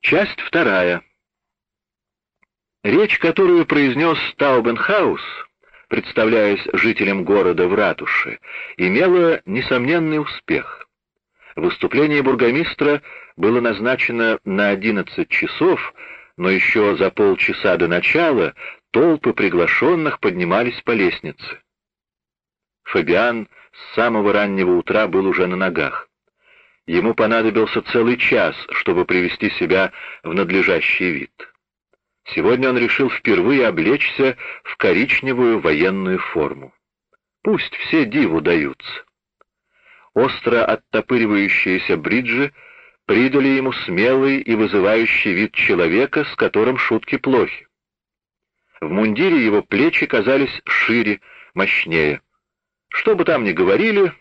Часть вторая. Речь, которую произнес Таубенхаус, представляясь жителям города в ратуше, имела несомненный успех. Выступление бургомистра было назначено на 11 часов, но еще за полчаса до начала толпы приглашенных поднимались по лестнице. Фабиан с самого раннего утра был уже на ногах. Ему понадобился целый час, чтобы привести себя в надлежащий вид. Сегодня он решил впервые облечься в коричневую военную форму. Пусть все диву даются. Остро оттопыривающиеся бриджи придали ему смелый и вызывающий вид человека, с которым шутки плохи. В мундире его плечи казались шире, мощнее. Что бы там ни говорили,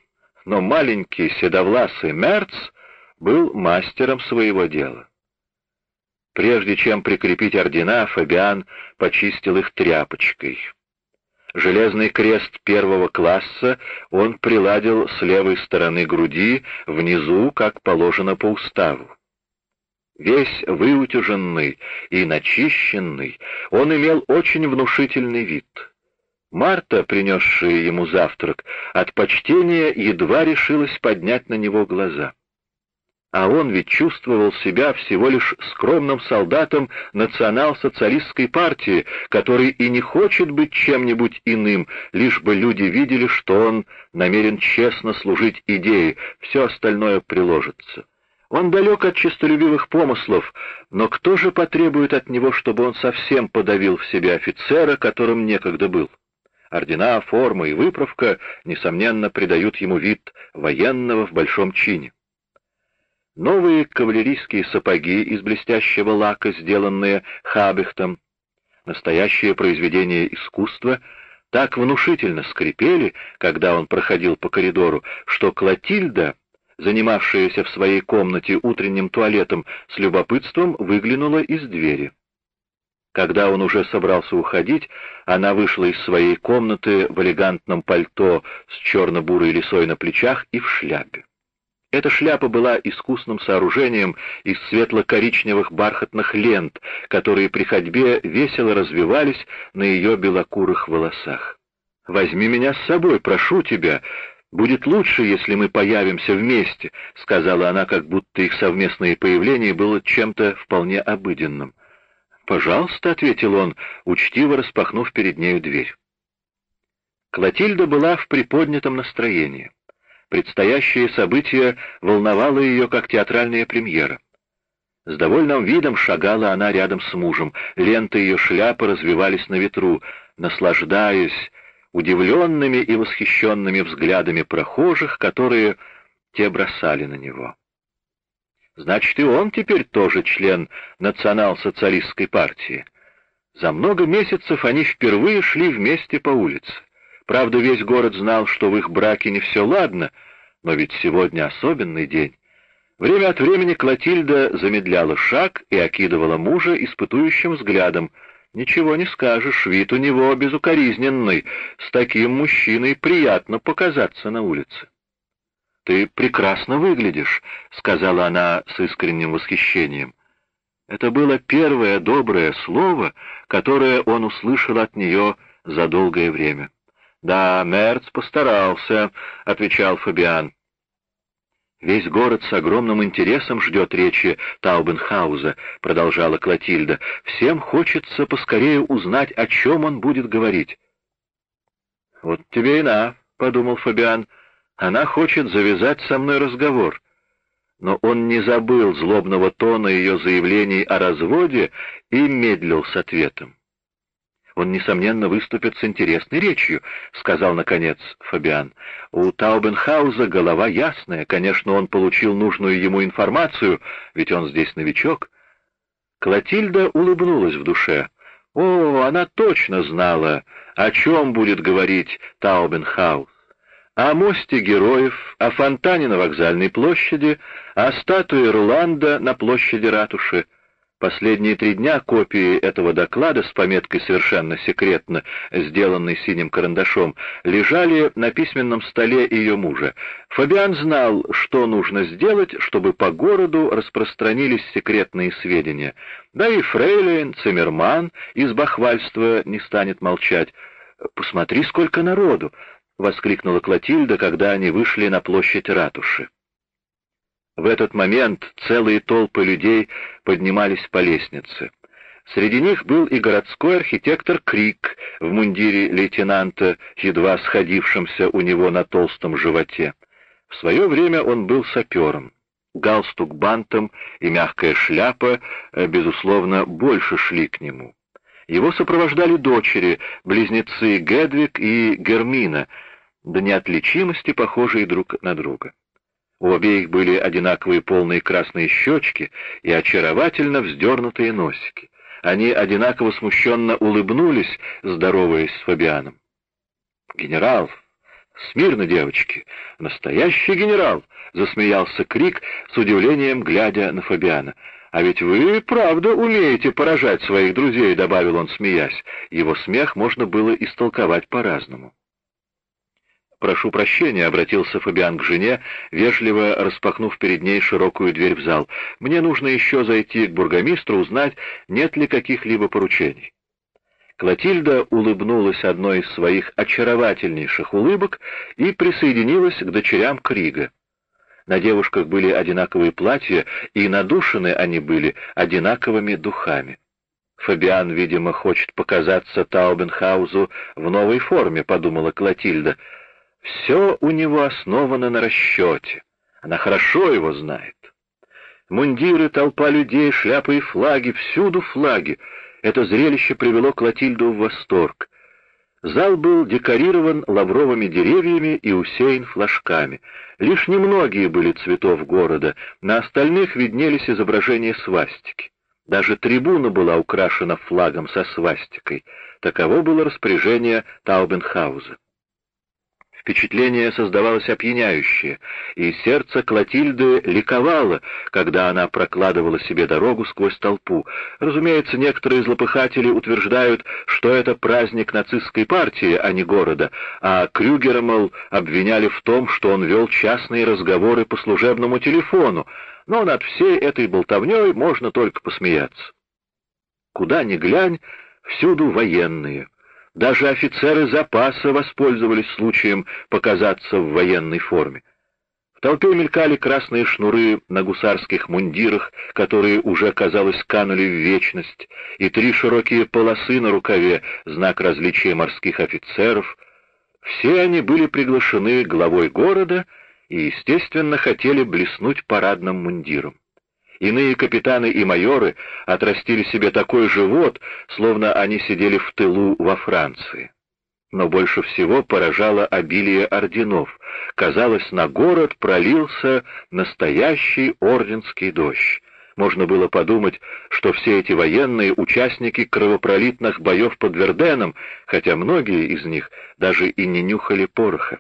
но маленький седовласый Мерц был мастером своего дела. Прежде чем прикрепить ордена, Фабиан почистил их тряпочкой. Железный крест первого класса он приладил с левой стороны груди, внизу, как положено по уставу. Весь выутюженный и начищенный, он имел очень внушительный вид. Марта, принесшая ему завтрак, от почтения едва решилась поднять на него глаза. А он ведь чувствовал себя всего лишь скромным солдатом национал-социалистской партии, который и не хочет быть чем-нибудь иным, лишь бы люди видели, что он намерен честно служить идее, все остальное приложится. Он далек от честолюбивых помыслов, но кто же потребует от него, чтобы он совсем подавил в себе офицера, которым некогда был? Ордена, форма и выправка, несомненно, придают ему вид военного в большом чине. Новые кавалерийские сапоги из блестящего лака, сделанные Хабихтом, настоящее произведение искусства, так внушительно скрипели, когда он проходил по коридору, что Клотильда, занимавшаяся в своей комнате утренним туалетом, с любопытством выглянула из двери. Когда он уже собрался уходить, она вышла из своей комнаты в элегантном пальто с черно-бурой лисой на плечах и в шляпе. Эта шляпа была искусным сооружением из светло-коричневых бархатных лент, которые при ходьбе весело развивались на ее белокурых волосах. «Возьми меня с собой, прошу тебя. Будет лучше, если мы появимся вместе», — сказала она, как будто их совместное появление было чем-то вполне обыденным. «Пожалуйста», — ответил он, учтиво распахнув перед нею дверь. Клотильда была в приподнятом настроении. Предстоящее событие волновало ее, как театральная премьера. С довольным видом шагала она рядом с мужем, ленты ее шляпы развивались на ветру, наслаждаясь удивленными и восхищенными взглядами прохожих, которые те бросали на него. Значит, и он теперь тоже член национал-социалистской партии. За много месяцев они впервые шли вместе по улице. Правда, весь город знал, что в их браке не все ладно, но ведь сегодня особенный день. Время от времени Клотильда замедляла шаг и окидывала мужа испытующим взглядом. Ничего не скажешь, вид у него безукоризненный. С таким мужчиной приятно показаться на улице. «Ты прекрасно выглядишь», — сказала она с искренним восхищением. Это было первое доброе слово, которое он услышал от нее за долгое время. «Да, Мерц постарался», — отвечал Фабиан. «Весь город с огромным интересом ждет речи Таубенхауза», — продолжала Клотильда. «Всем хочется поскорее узнать, о чем он будет говорить». «Вот тебе и на», — подумал Фабиан. «Она хочет завязать со мной разговор». Но он не забыл злобного тона ее заявлений о разводе и медлил с ответом. Он, несомненно, выступит с интересной речью», — сказал, наконец, Фабиан. «У Таубенхауза голова ясная. Конечно, он получил нужную ему информацию, ведь он здесь новичок». Клотильда улыбнулась в душе. О, она точно знала, о чем будет говорить Таубенхаус. О мосте героев, о фонтане на вокзальной площади, о статуе Ирланда на площади ратуши. Последние три дня копии этого доклада с пометкой «Совершенно секретно», сделанной синим карандашом, лежали на письменном столе ее мужа. Фабиан знал, что нужно сделать, чтобы по городу распространились секретные сведения. Да и Фрейлин, Циммерман из бахвальства не станет молчать. «Посмотри, сколько народу!» — воскликнула Клотильда, когда они вышли на площадь ратуши. В этот момент целые толпы людей поднимались по лестнице. Среди них был и городской архитектор Крик в мундире лейтенанта, едва сходившемся у него на толстом животе. В свое время он был сапером. Галстук бантом и мягкая шляпа, э, безусловно, больше шли к нему. Его сопровождали дочери, близнецы Гедвик и Гермина, до неотличимости похожие друг на друга. У обеих были одинаковые полные красные щечки и очаровательно вздернутые носики. Они одинаково смущенно улыбнулись, здороваясь с Фабианом. «Генерал! Смирно, девочки! Настоящий генерал!» — засмеялся Крик с удивлением, глядя на Фабиана. «А ведь вы, правда, умеете поражать своих друзей», — добавил он, смеясь. Его смех можно было истолковать по-разному. «Прошу прощения», — обратился Фабиан к жене, вежливо распахнув перед ней широкую дверь в зал. «Мне нужно еще зайти к бургомистру, узнать, нет ли каких-либо поручений». Клотильда улыбнулась одной из своих очаровательнейших улыбок и присоединилась к дочерям Крига. На девушках были одинаковые платья, и надушены они были одинаковыми духами. «Фабиан, видимо, хочет показаться Таубенхаузу в новой форме», — подумала Клотильда, — все у него основано на расчете. Она хорошо его знает. Мундиры, толпа людей, шляпы и флаги, всюду флаги. Это зрелище привело Клотильду в восторг. Зал был декорирован лавровыми деревьями и усеян флажками. Лишь немногие были цветов города, на остальных виднелись изображения свастики. Даже трибуна была украшена флагом со свастикой. Таково было распоряжение Таубенхауза. Впечатление создавалось опьяняющее, и сердце Клотильды ликовало, когда она прокладывала себе дорогу сквозь толпу. Разумеется, некоторые злопыхатели утверждают, что это праздник нацистской партии, а не города, а Крюгера, мол, обвиняли в том, что он вел частные разговоры по служебному телефону, но над всей этой болтовней можно только посмеяться. Куда ни глянь, всюду военные — даже офицеры запаса воспользовались случаем показаться в военной форме. В толпе мелькали красные шнуры на гусарских мундирах, которые уже, казалось, канули в вечность, и три широкие полосы на рукаве, знак различия морских офицеров. Все они были приглашены главой города и, естественно, хотели блеснуть парадным мундиром. Иные капитаны и майоры отрастили себе такой живот, словно они сидели в тылу во Франции. Но больше всего поражало обилие орденов. Казалось, на город пролился настоящий орденский дождь. Можно было подумать, что все эти военные — участники кровопролитных боев под Верденом, хотя многие из них даже и не нюхали пороха.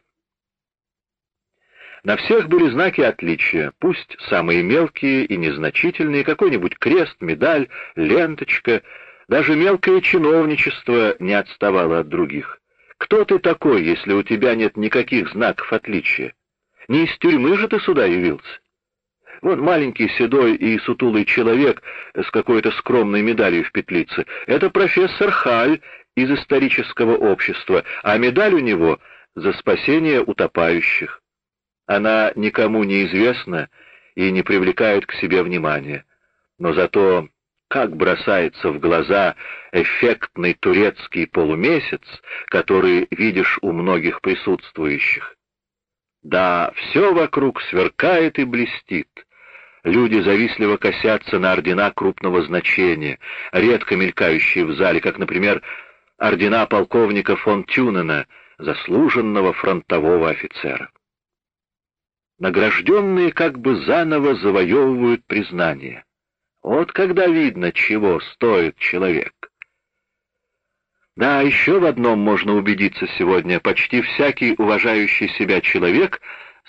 На всех были знаки отличия, пусть самые мелкие и незначительные, какой-нибудь крест, медаль, ленточка, даже мелкое чиновничество не отставало от других. Кто ты такой, если у тебя нет никаких знаков отличия? Не из тюрьмы же ты сюда явился? Вон маленький седой и сутулый человек с какой-то скромной медалью в петлице. Это профессор Халь из исторического общества, а медаль у него за спасение утопающих. Она никому не известна и не привлекает к себе внимания. Но зато как бросается в глаза эффектный турецкий полумесяц, который видишь у многих присутствующих. Да, все вокруг сверкает и блестит. Люди завистливо косятся на ордена крупного значения, редко мелькающие в зале, как, например, ордена полковника фон Тюнена, заслуженного фронтового офицера награжденные как бы заново завоевывают признание. Вот когда видно, чего стоит человек. Да, еще в одном можно убедиться сегодня. Почти всякий уважающий себя человек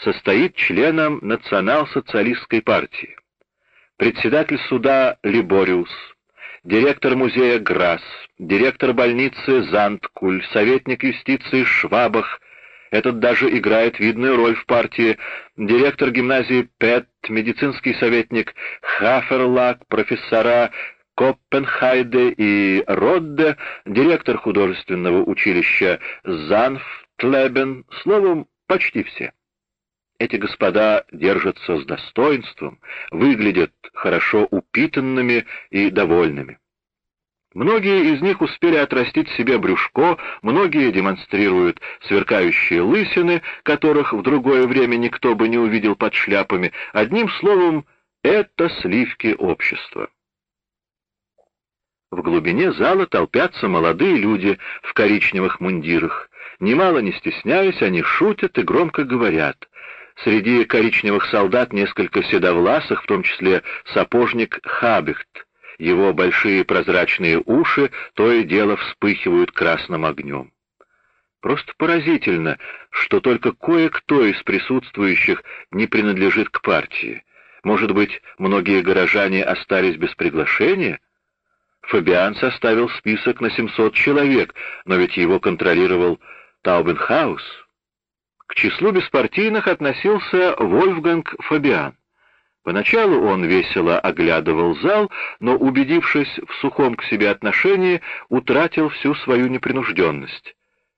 состоит членом национал-социалистской партии. председатель суда Либориус, директор музея Грасс, директор больницы Занткуль, советник юстиции Швабах, этот даже играет видную роль в партии, директор гимназии Пет, медицинский советник Хаферлак, профессора Коппенхайде и Родде, директор художественного училища Занфтлебен, словом, почти все. Эти господа держатся с достоинством, выглядят хорошо упитанными и довольными. Многие из них успели отрастить себе брюшко, многие демонстрируют сверкающие лысины, которых в другое время никто бы не увидел под шляпами. Одним словом, это сливки общества. В глубине зала толпятся молодые люди в коричневых мундирах. Немало не стесняясь, они шутят и громко говорят. Среди коричневых солдат несколько седовласых, в том числе сапожник Хабихт. Его большие прозрачные уши то и дело вспыхивают красным огнем. Просто поразительно, что только кое-кто из присутствующих не принадлежит к партии. Может быть, многие горожане остались без приглашения? Фабиан составил список на 700 человек, но ведь его контролировал Таубенхаус. К числу беспартийных относился Вольфганг Фабиан. Поначалу он весело оглядывал зал, но, убедившись в сухом к себе отношении, утратил всю свою непринужденность.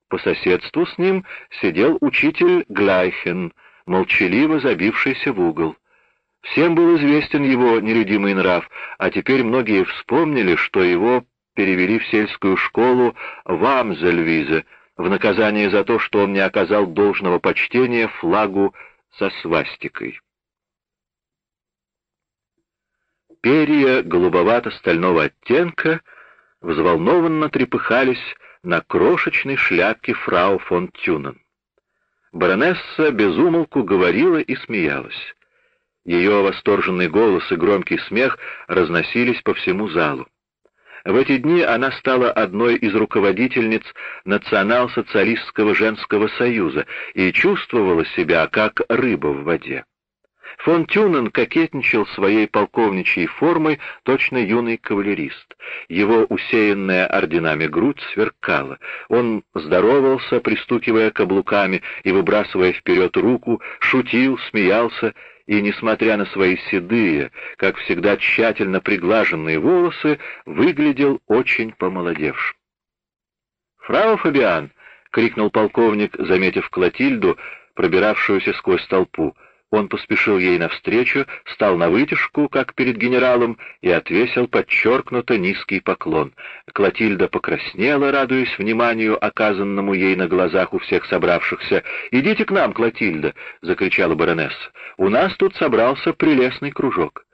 По соседству с ним сидел учитель Глайхен, молчаливо забившийся в угол. Всем был известен его нелюдимый нрав, а теперь многие вспомнили, что его перевели в сельскую школу в Амзельвизе, в наказание за то, что он не оказал должного почтения флагу со свастикой. Перья голубовато-стального оттенка взволнованно трепыхались на крошечной шляпке фрау фон Тюнен. Баронесса безумолку говорила и смеялась. Ее восторженный голос и громкий смех разносились по всему залу. В эти дни она стала одной из руководительниц Национал-социалистского женского союза и чувствовала себя как рыба в воде. Фон Тюнен кокетничал своей полковничьей формой, точно юный кавалерист. Его усеянная орденами грудь сверкала. Он здоровался, пристукивая каблуками и выбрасывая вперед руку, шутил, смеялся и, несмотря на свои седые, как всегда тщательно приглаженные волосы, выглядел очень помолодевшим. «Фрау Фабиан!» — крикнул полковник, заметив Клотильду, пробиравшуюся сквозь толпу. Он поспешил ей навстречу, стал на вытяжку, как перед генералом, и отвесил подчеркнуто низкий поклон. Клотильда покраснела, радуясь вниманию, оказанному ей на глазах у всех собравшихся. «Идите к нам, Клотильда!» — закричала баронесса. «У нас тут собрался прелестный кружок».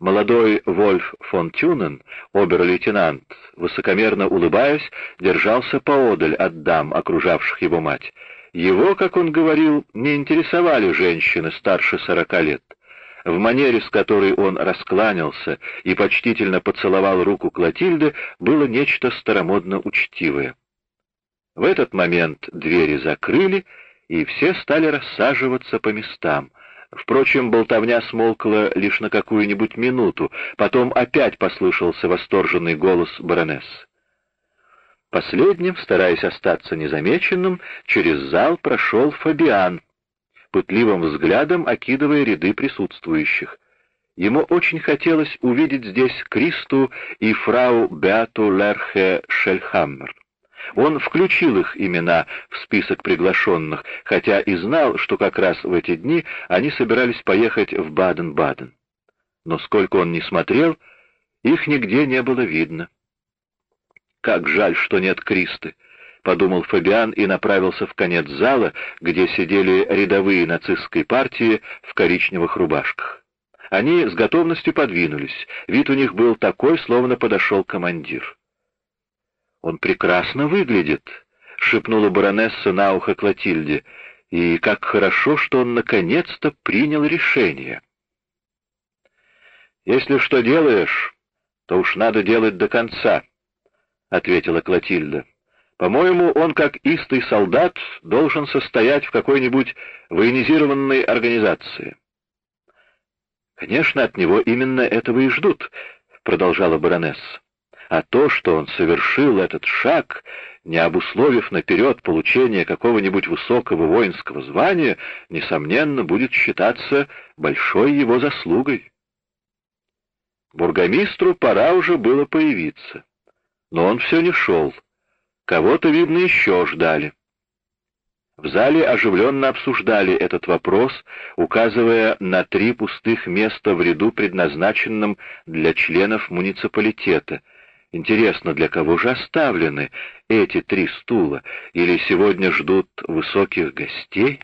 Молодой Вольф фон Тюнен, обер-лейтенант, высокомерно улыбаясь, держался поодаль от дам, окружавших его мать. Его, как он говорил, не интересовали женщины старше сорока лет. В манере, с которой он раскланялся и почтительно поцеловал руку Клотильды, было нечто старомодно учтивое. В этот момент двери закрыли, и все стали рассаживаться по местам. Впрочем, болтовня смолкла лишь на какую-нибудь минуту, потом опять послышался восторженный голос баронессы. Последним, стараясь остаться незамеченным, через зал прошел Фабиан, пытливым взглядом окидывая ряды присутствующих. Ему очень хотелось увидеть здесь Кристу и фрау Беату Лерхе Шельхаммер. Он включил их имена в список приглашенных, хотя и знал, что как раз в эти дни они собирались поехать в Баден-Баден. Но сколько он ни смотрел, их нигде не было видно. «Как жаль, что нет Кристы», — подумал Фабиан и направился в конец зала, где сидели рядовые нацистской партии в коричневых рубашках. Они с готовностью подвинулись. Вид у них был такой, словно подошел командир. «Он прекрасно выглядит», — шепнула баронесса на ухо Клотильде. «И как хорошо, что он наконец-то принял решение». «Если что делаешь, то уж надо делать до конца», — ответила Клотильда. «По-моему, он, как истый солдат, должен состоять в какой-нибудь военизированной организации». Конечно, от него именно этого и ждут, продолжала баронесса. А то, что он совершил этот шаг, не обусловив наперед получение какого-нибудь высокого воинского звания, несомненно, будет считаться большой его заслугой. Бургомистру пора уже было появиться, но он все не шел. Кого-то, видно, еще ждали. В зале оживленно обсуждали этот вопрос, указывая на три пустых места в ряду, предназначенном для членов муниципалитета. Интересно, для кого же оставлены эти три стула? Или сегодня ждут высоких гостей?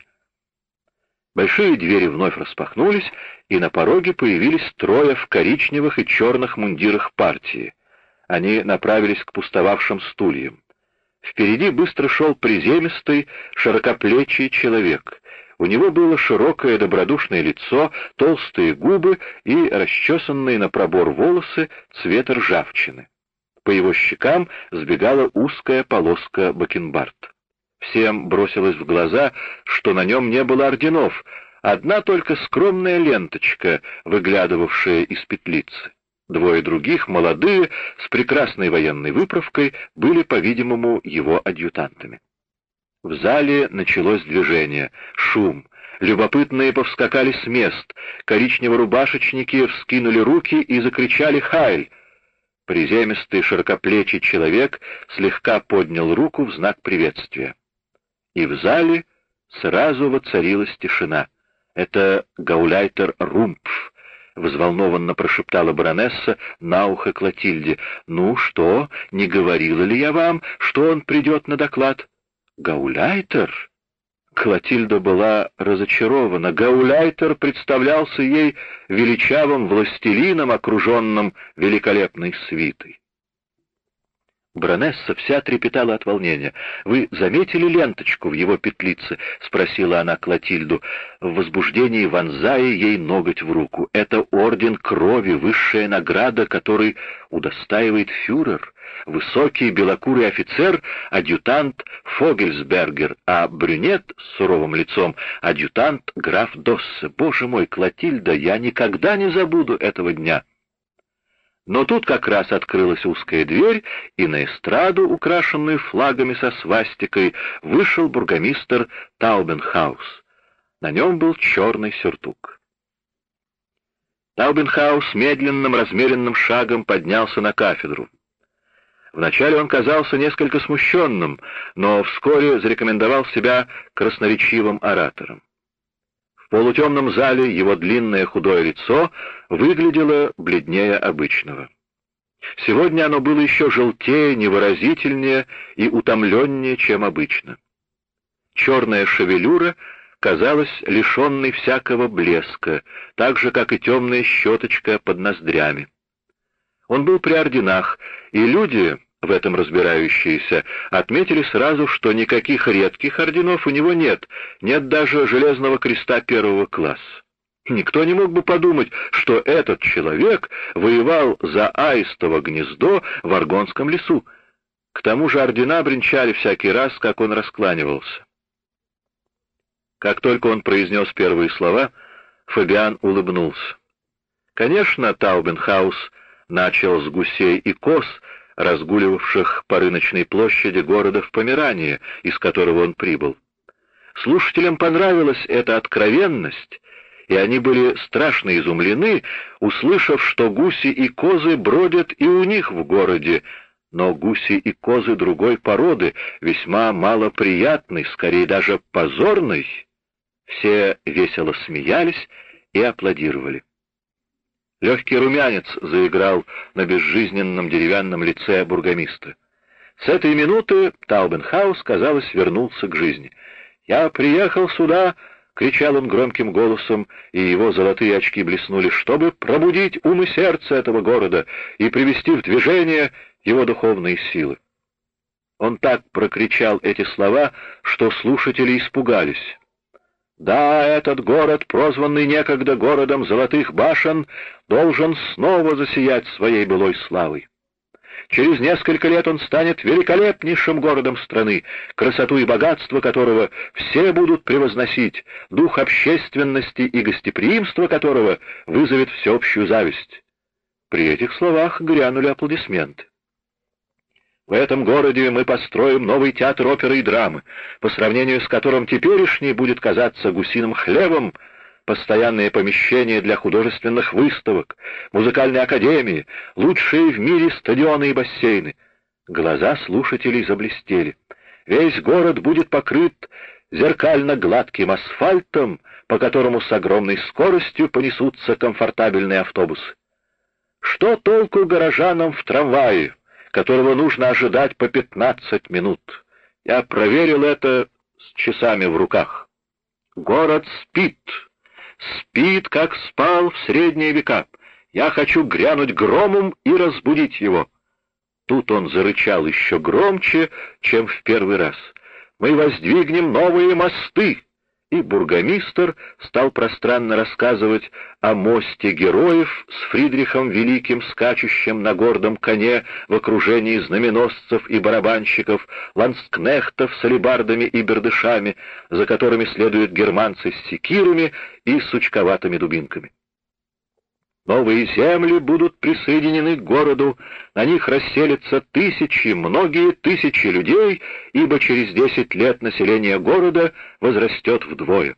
Большие двери вновь распахнулись, и на пороге появились трое в коричневых и черных мундирах партии. Они направились к пустовавшим стульям. Впереди быстро шел приземистый, широкоплечий человек. У него было широкое добродушное лицо, толстые губы и расчесанные на пробор волосы цвета ржавчины. По его щекам сбегала узкая полоска бакенбард. Всем бросилось в глаза, что на нем не было орденов, одна только скромная ленточка, выглядывавшая из петлицы. Двое других, молодые, с прекрасной военной выправкой, были, по-видимому, его адъютантами. В зале началось движение, шум. Любопытные повскакали с мест, коричнево-рубашечники вскинули руки и закричали «Хайль!». Приземистый широкоплечий человек слегка поднял руку в знак приветствия. И в зале сразу воцарилась тишина. Это гауляйтер Румпф, — взволнованно прошептала баронесса на ухо Клотильде. «Ну что, не говорила ли я вам, что он придет на доклад?» «Гауляйтер?» Клотильда была разочарована. Гауляйтер представлялся ей величавым властелином, окруженным великолепной свитой. Бронесса вся трепетала от волнения. «Вы заметили ленточку в его петлице?» — спросила она Клотильду, в возбуждении вонзая ей ноготь в руку. «Это орден крови, высшая награда, который удостаивает фюрер. Высокий белокурый офицер — адъютант Фогельсбергер, а брюнет с суровым лицом — адъютант граф Доссе. Боже мой, Клотильда, я никогда не забуду этого дня!» Но тут как раз открылась узкая дверь, и на эстраду, украшенную флагами со свастикой, вышел бургомистр Таубенхаус. На нем был черный сюртук. Таубенхаус медленным, размеренным шагом поднялся на кафедру. Вначале он казался несколько смущенным, но вскоре зарекомендовал себя красноречивым оратором полутемном зале его длинное худое лицо выглядело бледнее обычного. Сегодня оно было еще желтее, невыразительнее и утомленнее, чем обычно. Черная шевелюра казалась лишенной всякого блеска, так же, как и темная щеточка под ноздрями. Он был при орденах, и люди, в этом разбирающиеся, отметили сразу, что никаких редких орденов у него нет, нет даже железного креста первого класса. Никто не мог бы подумать, что этот человек воевал за аистово гнездо в Аргонском лесу. К тому же ордена бренчали всякий раз, как он раскланивался. Как только он произнес первые слова, Фабиан улыбнулся. Конечно, Таубенхаус начал с гусей и коз, разгуливавших по рыночной площади города в Померании, из которого он прибыл. Слушателям понравилась эта откровенность, и они были страшно изумлены, услышав, что гуси и козы бродят и у них в городе, но гуси и козы другой породы, весьма малоприятной, скорее даже позорной. Все весело смеялись и аплодировали. Легкий румянец заиграл на безжизненном деревянном лице бургомистра. С этой минуты Таубенхаус, казалось, вернулся к жизни. «Я приехал сюда!» — кричал он громким голосом, и его золотые очки блеснули, чтобы пробудить ум и сердце этого города и привести в движение его духовные силы. Он так прокричал эти слова, что слушатели испугались. Да, этот город, прозванный некогда городом золотых башен, должен снова засиять своей былой славой. Через несколько лет он станет великолепнейшим городом страны, красоту и богатство которого все будут превозносить, дух общественности и гостеприимства которого вызовет всеобщую зависть. При этих словах грянули аплодисменты. В этом городе мы построим новый театр оперы и драмы, по сравнению с которым теперешний будет казаться гусиным хлебом, постоянные помещения для художественных выставок, музыкальные академии, лучшие в мире стадионы и бассейны. Глаза слушателей заблестели. Весь город будет покрыт зеркально-гладким асфальтом, по которому с огромной скоростью понесутся комфортабельные автобусы. Что толку горожанам в трамвае, которого нужно ожидать по 15 минут? Я проверил это с часами в руках. Город спит, спит, как спал в средние века. Я хочу грянуть громом и разбудить его. Тут он зарычал еще громче, чем в первый раз. Мы воздвигнем новые мосты и бургомистр стал пространно рассказывать о мосте героев с Фридрихом Великим, скачущим на гордом коне в окружении знаменосцев и барабанщиков, ланскнехтов с алебардами и бердышами, за которыми следуют германцы с секирами и сучковатыми дубинками. Новые земли будут присоединены к городу, на них расселятся тысячи, многие тысячи людей, ибо через десять лет население города возрастет вдвое.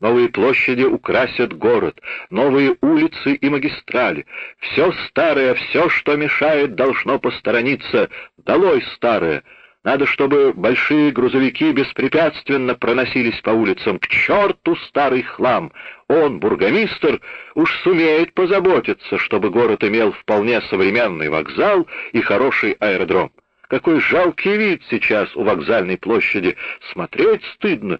Новые площади украсят город, новые улицы и магистрали. Все старое, все, что мешает, должно посторониться. Долой старое! Надо, чтобы большие грузовики беспрепятственно проносились по улицам. К черту старый хлам! Он, бургомистр, уж сумеет позаботиться, чтобы город имел вполне современный вокзал и хороший аэродром. Какой жалкий вид сейчас у вокзальной площади. Смотреть стыдно.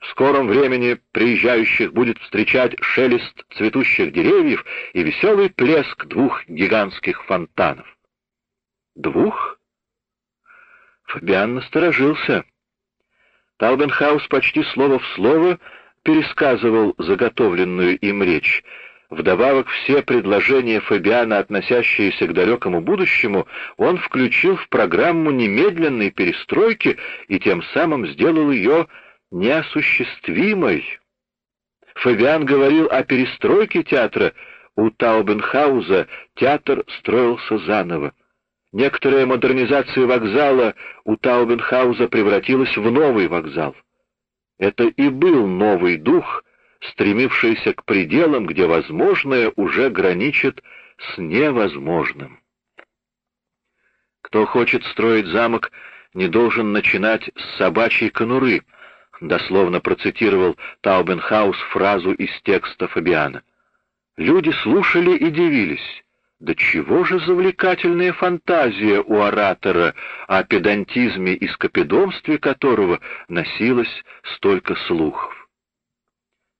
В скором времени приезжающих будет встречать шелест цветущих деревьев и веселый плеск двух гигантских фонтанов. Двух? Фабиан насторожился. Таубенхаус почти слово в слово пересказывал заготовленную им речь. Вдобавок все предложения Фабиана, относящиеся к далекому будущему, он включил в программу немедленной перестройки и тем самым сделал ее неосуществимой. Фабиан говорил о перестройке театра. У Таубенхауза театр строился заново. Некоторая модернизация вокзала у Таубенхауза превратилась в новый вокзал. Это и был новый дух, стремившийся к пределам, где возможное уже граничит с невозможным. Кто хочет строить замок, не должен начинать с собачьей конуры, дословно процитировал Таубенхаус фразу из текста Фабиана. Люди слушали и дивились. До чего же завлекательная фантазия у оратора, о педантизме и скопидомстве которого носилось столько слухов.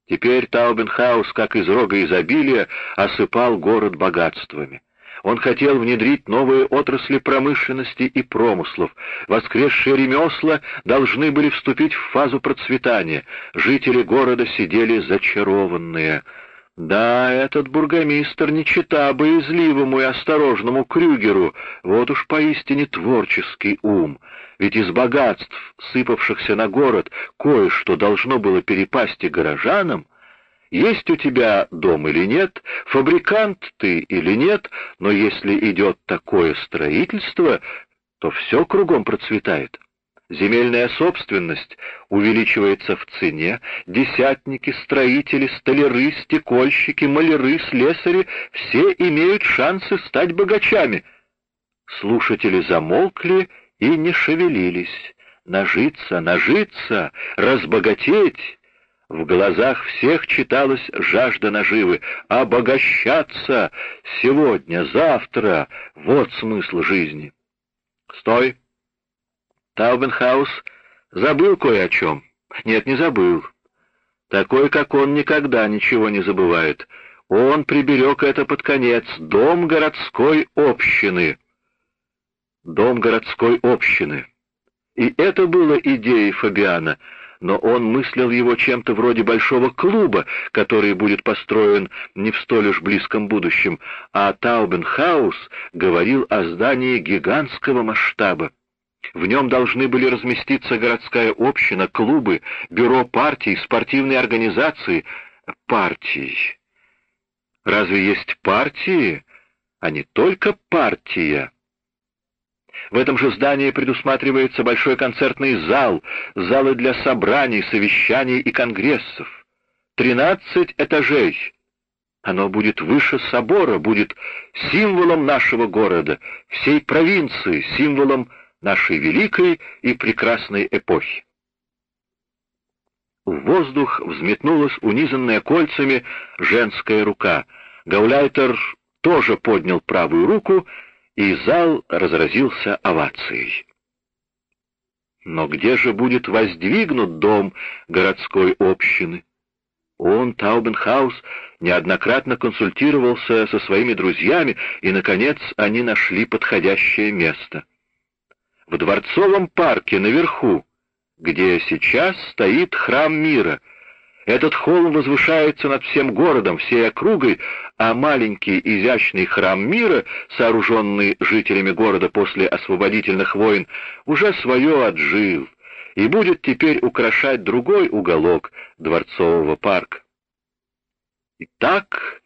Теперь Таубенхаус, как из рога изобилия, осыпал город богатствами. Он хотел внедрить новые отрасли промышленности и промыслов. Воскресшие ремесла должны были вступить в фазу процветания. Жители города сидели зачарованные — да, этот бургомистр не чита боязливому и осторожному Крюгеру, вот уж поистине творческий ум. Ведь из богатств, сыпавшихся на город, кое-что должно было перепасть и горожанам. Есть у тебя дом или нет, фабрикант ты или нет, но если идет такое строительство, то все кругом процветает. Земельная собственность увеличивается в цене, десятники, строители, столяры, стекольщики, маляры, слесари — все имеют шансы стать богачами. Слушатели замолкли и не шевелились. Нажиться, нажиться, разбогатеть. В глазах всех читалась жажда наживы. Обогащаться сегодня, завтра — вот смысл жизни. «Стой!» Таубенхаус забыл кое о чем. Нет, не забыл. Такой, как он, никогда ничего не забывает. Он приберег это под конец. Дом городской общины. Дом городской общины. И это было идеей Фабиана. но он мыслил его чем-то вроде большого клуба, который будет построен не в столь уж близком будущем, а Таубенхаус говорил о здании гигантского масштаба. В нем должны были разместиться городская община, клубы, бюро партий, спортивные организации. Партий. Разве есть партии, а не только партия? В этом же здании предусматривается большой концертный зал, залы для собраний, совещаний и конгрессов. Тринадцать этажей. Оно будет выше собора, будет символом нашего города, всей провинции, символом нашей великой и прекрасной эпохи. В воздух взметнулась унизанная кольцами женская рука. Гауляйтер тоже поднял правую руку и зал разразился овацией. Но где же будет воздвигнут дом городской общины? Он, Таубенхаус, неоднократно консультировался со своими друзьями, и, наконец, они нашли подходящее место. В Дворцовом парке наверху, где сейчас стоит храм мира — этот холм возвышается над всем городом, всей округой, а маленький изящный храм мира, сооруженный жителями города после освободительных войн, уже свое отжил и будет теперь украшать другой уголок дворцового парка. Итак,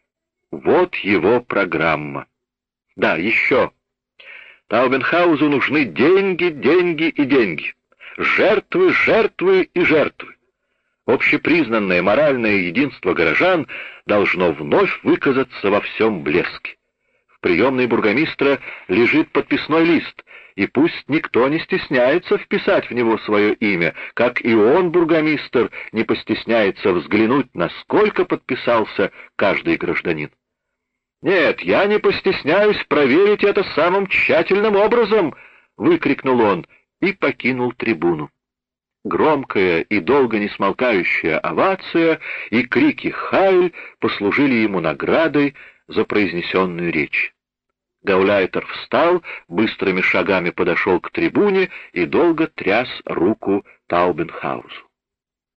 вот его программа. Да, еще. Таубенхаузу нужны деньги, деньги и деньги. Жертвы, жертвы и жертвы. Общепризнанное моральное единство горожан должно вновь выказаться во всем блеске. В приемной бургомистра лежит подписной лист, и пусть никто не стесняется вписать в него свое имя, как и он, бургомистр, не постесняется взглянуть, насколько подписался каждый гражданин. «Нет, я не постесняюсь проверить это самым тщательным образом!» — выкрикнул он и покинул трибуну. Громкая и долго не смолкающая овация и крики «Хайль» послужили ему наградой за произнесенную речь. Гауляйтер встал, быстрыми шагами подошел к трибуне и долго тряс руку Таубенхаузу.